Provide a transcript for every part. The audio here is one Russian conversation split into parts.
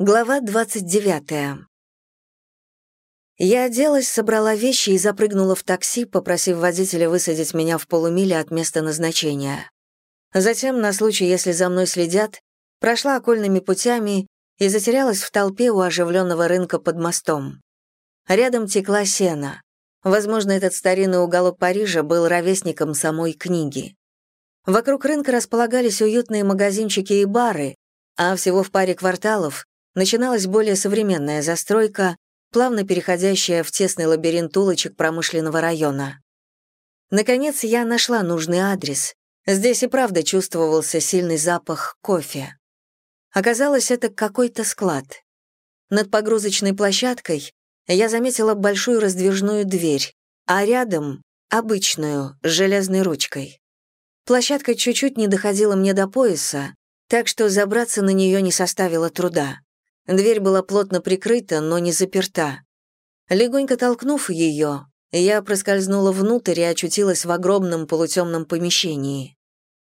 Глава 29. Я оделась, собрала вещи и запрыгнула в такси, попросив водителя высадить меня в полумиле от места назначения. Затем, на случай, если за мной следят, прошла окольными путями и затерялась в толпе у оживленного рынка под мостом. Рядом текла сена. Возможно, этот старинный уголок Парижа был ровесником самой книги. Вокруг рынка располагались уютные магазинчики и бары, а всего в паре кварталов начиналась более современная застройка, плавно переходящая в тесный лабиринт улочек промышленного района. Наконец я нашла нужный адрес. Здесь и правда чувствовался сильный запах кофе. Оказалось, это какой-то склад. Над погрузочной площадкой я заметила большую раздвижную дверь, а рядом — обычную, с железной ручкой. Площадка чуть-чуть не доходила мне до пояса, так что забраться на нее не составило труда. Дверь была плотно прикрыта, но не заперта. Легонько толкнув ее, я проскользнула внутрь и очутилась в огромном полутемном помещении.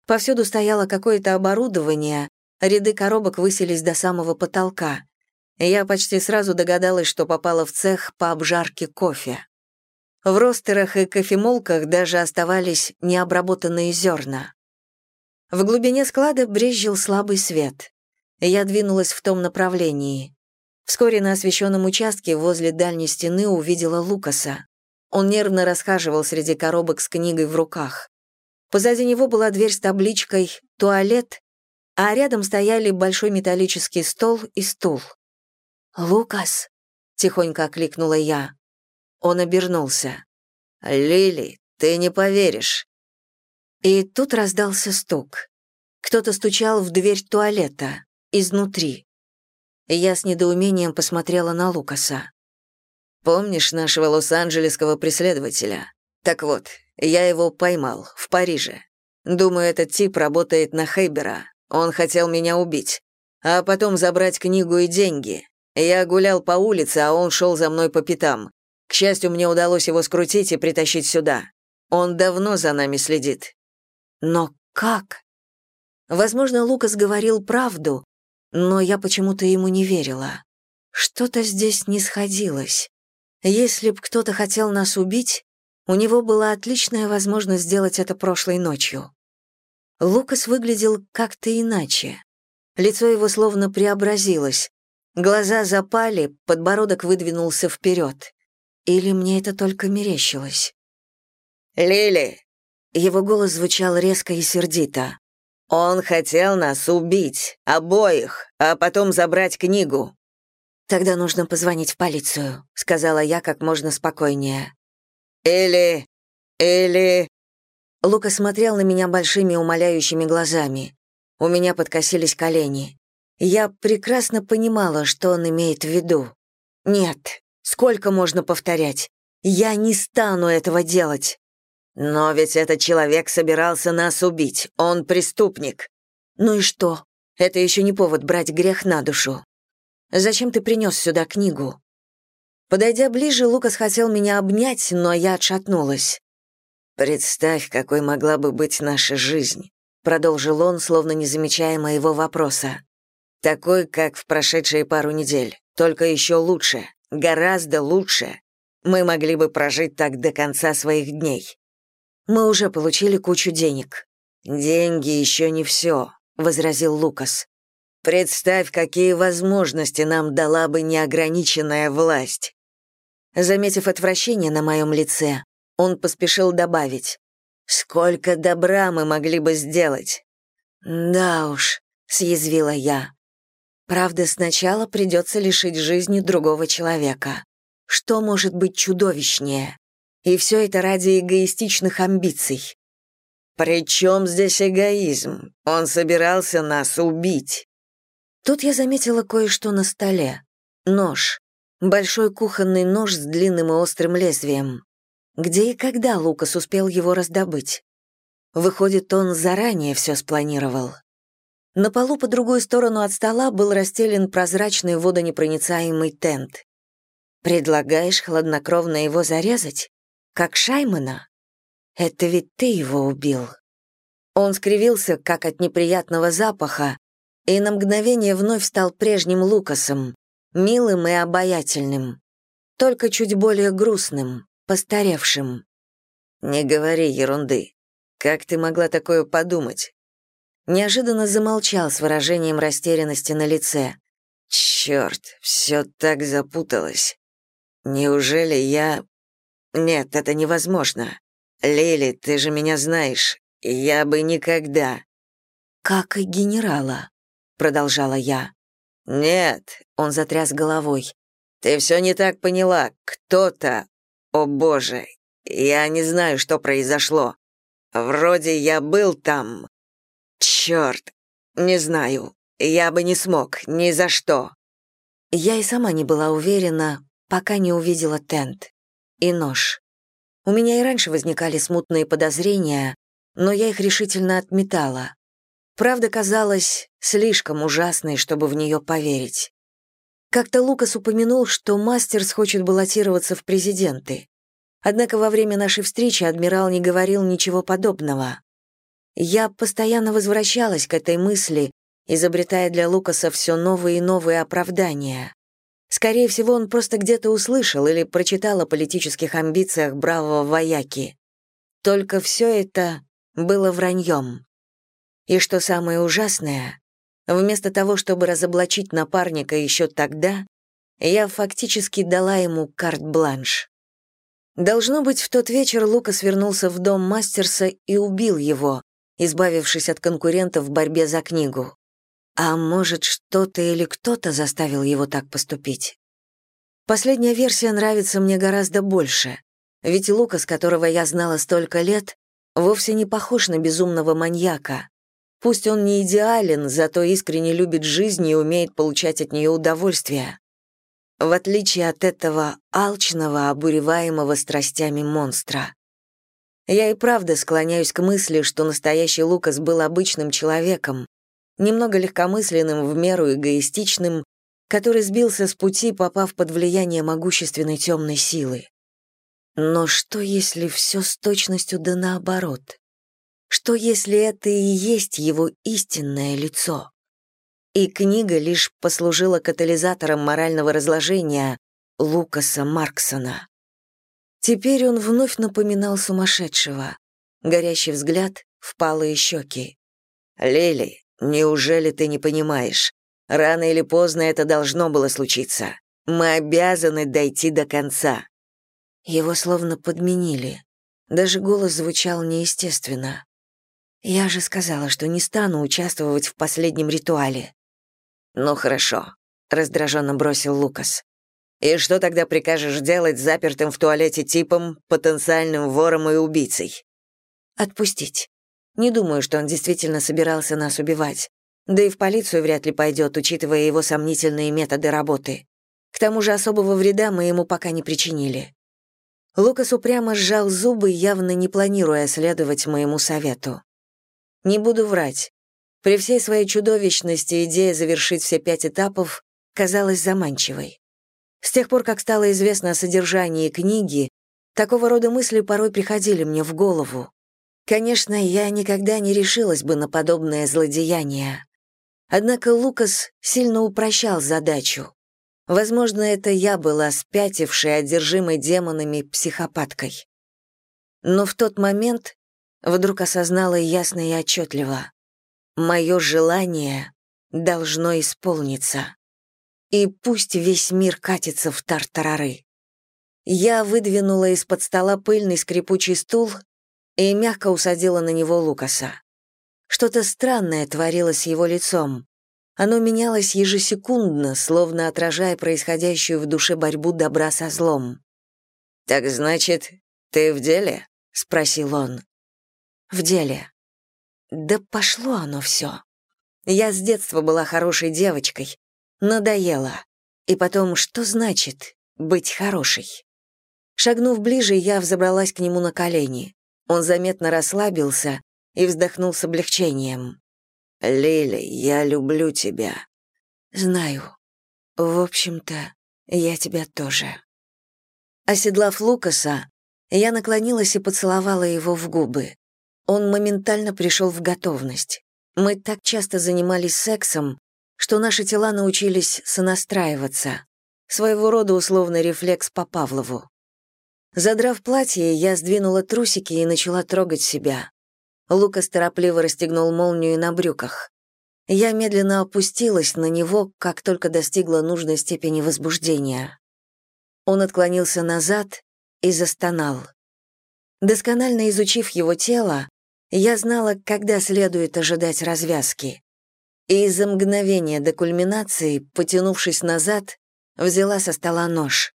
Повсюду стояло какое-то оборудование, ряды коробок высились до самого потолка. Я почти сразу догадалась, что попала в цех по обжарке кофе. В ростерах и кофемолках даже оставались необработанные зерна. В глубине склада брезжил слабый свет. Я двинулась в том направлении. Вскоре на освещенном участке возле дальней стены увидела Лукаса. Он нервно расхаживал среди коробок с книгой в руках. Позади него была дверь с табличкой «Туалет», а рядом стояли большой металлический стол и стул. «Лукас», — тихонько окликнула я. Он обернулся. «Лили, ты не поверишь». И тут раздался стук. Кто-то стучал в дверь туалета изнутри. Я с недоумением посмотрела на Лукаса. «Помнишь нашего лос-анджелесского преследователя? Так вот, я его поймал в Париже. Думаю, этот тип работает на Хейбера. Он хотел меня убить. А потом забрать книгу и деньги. Я гулял по улице, а он шел за мной по пятам. К счастью, мне удалось его скрутить и притащить сюда. Он давно за нами следит». «Но как?» Возможно, Лукас говорил правду, но я почему-то ему не верила. Что-то здесь не сходилось. Если б кто-то хотел нас убить, у него была отличная возможность сделать это прошлой ночью. Лукас выглядел как-то иначе. Лицо его словно преобразилось. Глаза запали, подбородок выдвинулся вперед. Или мне это только мерещилось? «Лили!» Его голос звучал резко и сердито. Он хотел нас убить, обоих, а потом забрать книгу. Тогда нужно позвонить в полицию, сказала я как можно спокойнее. Или... или... Лука смотрел на меня большими умоляющими глазами. У меня подкосились колени. Я прекрасно понимала, что он имеет в виду. Нет, сколько можно повторять? Я не стану этого делать. «Но ведь этот человек собирался нас убить, он преступник». «Ну и что? Это еще не повод брать грех на душу. Зачем ты принес сюда книгу?» Подойдя ближе, Лукас хотел меня обнять, но я отшатнулась. «Представь, какой могла бы быть наша жизнь», — продолжил он, словно не замечая моего вопроса. «Такой, как в прошедшие пару недель, только еще лучше, гораздо лучше. Мы могли бы прожить так до конца своих дней. Мы уже получили кучу денег». «Деньги еще не все», — возразил Лукас. «Представь, какие возможности нам дала бы неограниченная власть». Заметив отвращение на моем лице, он поспешил добавить. «Сколько добра мы могли бы сделать?» «Да уж», — съязвила я. «Правда, сначала придется лишить жизни другого человека. Что может быть чудовищнее?» И все это ради эгоистичных амбиций. «При чем здесь эгоизм? Он собирался нас убить». Тут я заметила кое-что на столе. Нож. Большой кухонный нож с длинным и острым лезвием. Где и когда Лукас успел его раздобыть? Выходит, он заранее все спланировал. На полу по другую сторону от стола был расстелен прозрачный водонепроницаемый тент. «Предлагаешь хладнокровно его зарезать?» Как Шаймана? Это ведь ты его убил. Он скривился, как от неприятного запаха, и на мгновение вновь стал прежним Лукасом, милым и обаятельным, только чуть более грустным, постаревшим. «Не говори ерунды. Как ты могла такое подумать?» Неожиданно замолчал с выражением растерянности на лице. «Черт, все так запуталось. Неужели я...» «Нет, это невозможно. Лили, ты же меня знаешь. Я бы никогда...» «Как и генерала», — продолжала я. «Нет», — он затряс головой. «Ты все не так поняла. Кто-то... О боже, я не знаю, что произошло. Вроде я был там. Черт, не знаю. Я бы не смог, ни за что». Я и сама не была уверена, пока не увидела тент и нож. У меня и раньше возникали смутные подозрения, но я их решительно отметала. Правда казалась слишком ужасной, чтобы в нее поверить. Как-то Лукас упомянул, что Мастерс хочет баллотироваться в президенты. Однако во время нашей встречи адмирал не говорил ничего подобного. Я постоянно возвращалась к этой мысли, изобретая для Лукаса все новые и новые оправдания. Скорее всего, он просто где-то услышал или прочитал о политических амбициях бравого вояки. Только все это было враньем. И что самое ужасное, вместо того, чтобы разоблачить напарника еще тогда, я фактически дала ему карт-бланш. Должно быть, в тот вечер Лукас вернулся в дом Мастерса и убил его, избавившись от конкурентов в борьбе за книгу. А может, что-то или кто-то заставил его так поступить? Последняя версия нравится мне гораздо больше, ведь Лукас, которого я знала столько лет, вовсе не похож на безумного маньяка, Пусть он не идеален, зато искренне любит жизнь и умеет получать от нее удовольствие. В отличие от этого алчного, обуреваемого страстями монстра. Я и правда склоняюсь к мысли, что настоящий Лукас был обычным человеком, немного легкомысленным, в меру эгоистичным, который сбился с пути, попав под влияние могущественной темной силы. Но что, если все с точностью да наоборот? Что если это и есть его истинное лицо? И книга лишь послужила катализатором морального разложения Лукаса Марксона. Теперь он вновь напоминал сумасшедшего. Горящий взгляд, впалые щеки. «Лили, неужели ты не понимаешь? Рано или поздно это должно было случиться. Мы обязаны дойти до конца». Его словно подменили. Даже голос звучал неестественно. Я же сказала, что не стану участвовать в последнем ритуале. Ну хорошо, раздраженно бросил Лукас. И что тогда прикажешь делать запертым в туалете типом, потенциальным вором и убийцей? Отпустить. Не думаю, что он действительно собирался нас убивать. Да и в полицию вряд ли пойдет, учитывая его сомнительные методы работы. К тому же особого вреда мы ему пока не причинили. Лукас упрямо сжал зубы, явно не планируя следовать моему совету. Не буду врать. При всей своей чудовищности идея завершить все пять этапов казалась заманчивой. С тех пор, как стало известно о содержании книги, такого рода мысли порой приходили мне в голову. Конечно, я никогда не решилась бы на подобное злодеяние. Однако Лукас сильно упрощал задачу. Возможно, это я была спятившей, одержимой демонами психопаткой. Но в тот момент вдруг осознала ясно и отчетливо. Мое желание должно исполниться. И пусть весь мир катится в тартарары. Я выдвинула из-под стола пыльный скрипучий стул и мягко усадила на него Лукаса. Что-то странное творилось с его лицом. Оно менялось ежесекундно, словно отражая происходящую в душе борьбу добра со злом. «Так значит, ты в деле?» — спросил он в деле. Да пошло оно все. Я с детства была хорошей девочкой. Надоело. И потом, что значит быть хорошей? Шагнув ближе, я взобралась к нему на колени. Он заметно расслабился и вздохнул с облегчением. «Лили, я люблю тебя». «Знаю. В общем-то, я тебя тоже». Оседлав Лукаса, я наклонилась и поцеловала его в губы. Он моментально пришел в готовность. Мы так часто занимались сексом, что наши тела научились сонастраиваться. Своего рода условный рефлекс по Павлову. Задрав платье, я сдвинула трусики и начала трогать себя. Лукас торопливо расстегнул молнию на брюках. Я медленно опустилась на него, как только достигла нужной степени возбуждения. Он отклонился назад и застонал. Досконально изучив его тело, я знала, когда следует ожидать развязки. И из-за мгновения до кульминации, потянувшись назад, взяла со стола нож.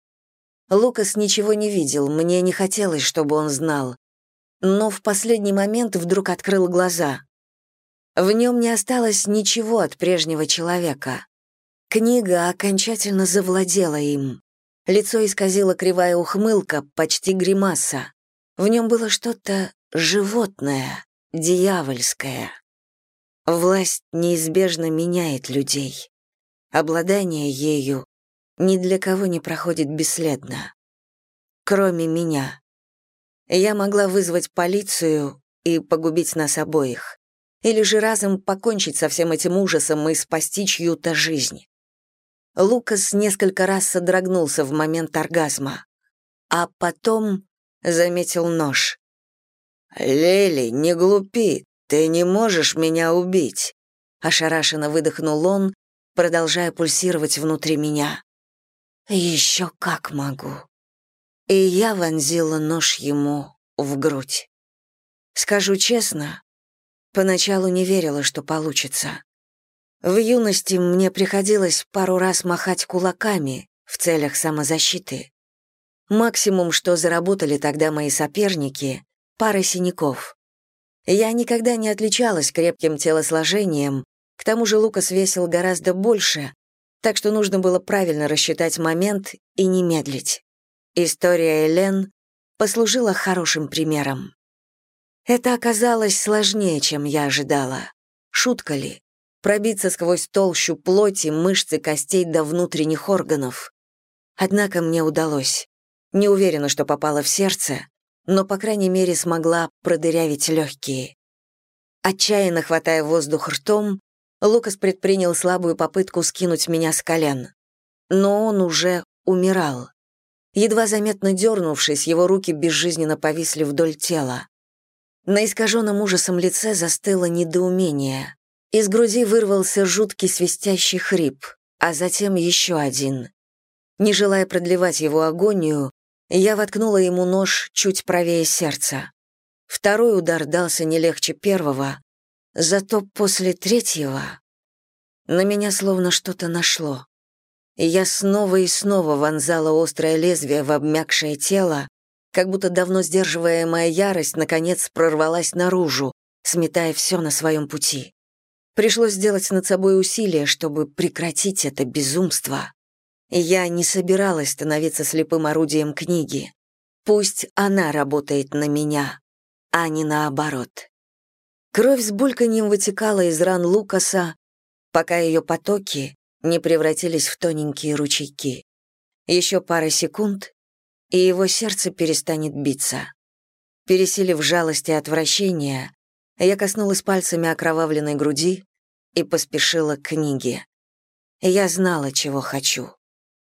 Лукас ничего не видел, мне не хотелось, чтобы он знал. Но в последний момент вдруг открыл глаза. В нем не осталось ничего от прежнего человека. Книга окончательно завладела им. Лицо исказило кривая ухмылка, почти гримаса. В нем было что-то животное, дьявольское. Власть неизбежно меняет людей. Обладание ею ни для кого не проходит бесследно. Кроме меня. Я могла вызвать полицию и погубить нас обоих. Или же разом покончить со всем этим ужасом и спасти чью-то жизнь. Лукас несколько раз содрогнулся в момент оргазма. А потом заметил нож. «Лели, не глупи, ты не можешь меня убить», — ошарашенно выдохнул он, продолжая пульсировать внутри меня. «Еще как могу». И я вонзила нож ему в грудь. Скажу честно, поначалу не верила, что получится. В юности мне приходилось пару раз махать кулаками в целях самозащиты. Максимум, что заработали тогда мои соперники — пара синяков. Я никогда не отличалась крепким телосложением, к тому же Лукас весил гораздо больше, так что нужно было правильно рассчитать момент и не медлить. История Элен послужила хорошим примером. Это оказалось сложнее, чем я ожидала. Шутка ли? Пробиться сквозь толщу плоти, мышцы, костей до внутренних органов. Однако мне удалось. Не уверена, что попала в сердце, но, по крайней мере, смогла продырявить легкие. Отчаянно хватая воздух ртом, Лукас предпринял слабую попытку скинуть меня с колен. Но он уже умирал. Едва заметно дернувшись, его руки безжизненно повисли вдоль тела. На искаженном ужасом лице застыло недоумение. Из груди вырвался жуткий свистящий хрип, а затем еще один. Не желая продлевать его агонию, я воткнула ему нож чуть правее сердца. Второй удар дался не легче первого, Зато после третьего на меня словно что-то нашло. Я снова и снова вонзала острое лезвие в обмякшее тело, как будто давно сдерживаемая ярость наконец прорвалась наружу, сметая все на своем пути. Пришлось сделать над собой усилие, чтобы прекратить это безумство. Я не собиралась становиться слепым орудием книги. Пусть она работает на меня, а не наоборот. Кровь с бульканьем вытекала из ран Лукаса, пока ее потоки не превратились в тоненькие ручейки. Еще пара секунд, и его сердце перестанет биться. Пересилив жалость и отвращение, я коснулась пальцами окровавленной груди и поспешила к книге. Я знала, чего хочу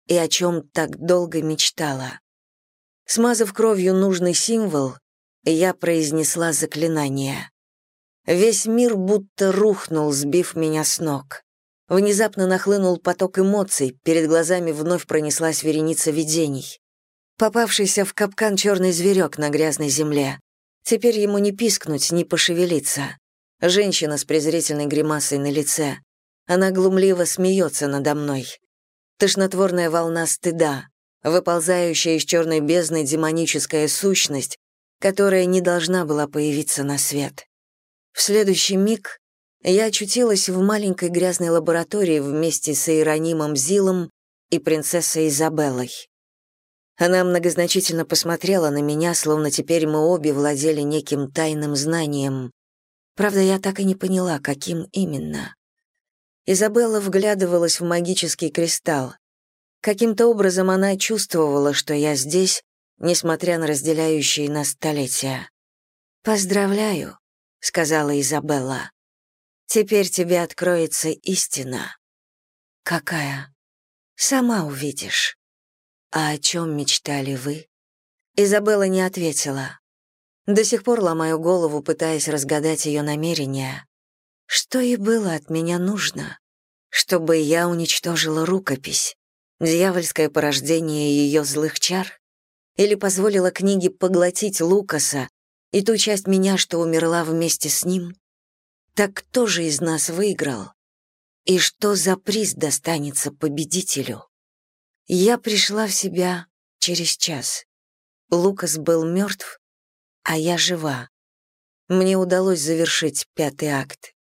и о чем так долго мечтала. Смазав кровью нужный символ, я произнесла заклинание. Весь мир будто рухнул, сбив меня с ног. Внезапно нахлынул поток эмоций, перед глазами вновь пронеслась вереница видений. Попавшийся в капкан черный зверек на грязной земле. Теперь ему не пискнуть, не пошевелиться. Женщина с презрительной гримасой на лице. Она глумливо смеется надо мной. Тошнотворная волна стыда, выползающая из черной бездны демоническая сущность, которая не должна была появиться на свет. В следующий миг я очутилась в маленькой грязной лаборатории вместе с Иеронимом Зилом и принцессой Изабеллой. Она многозначительно посмотрела на меня, словно теперь мы обе владели неким тайным знанием. Правда, я так и не поняла, каким именно. Изабелла вглядывалась в магический кристалл. Каким-то образом она чувствовала, что я здесь, несмотря на разделяющие нас столетия. «Поздравляю», — сказала Изабелла. Теперь тебе откроется истина. Какая? Сама увидишь. А о чем мечтали вы? Изабелла не ответила. До сих пор ломаю голову, пытаясь разгадать ее намерения. Что ей было от меня нужно? Чтобы я уничтожила рукопись, дьявольское порождение ее злых чар? Или позволила книге поглотить Лукаса и ту часть меня, что умерла вместе с ним? Так кто же из нас выиграл? И что за приз достанется победителю? Я пришла в себя через час. Лукас был мертв, а я жива. Мне удалось завершить пятый акт.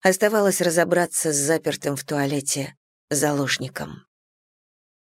Оставалось разобраться с запертым в туалете заложником.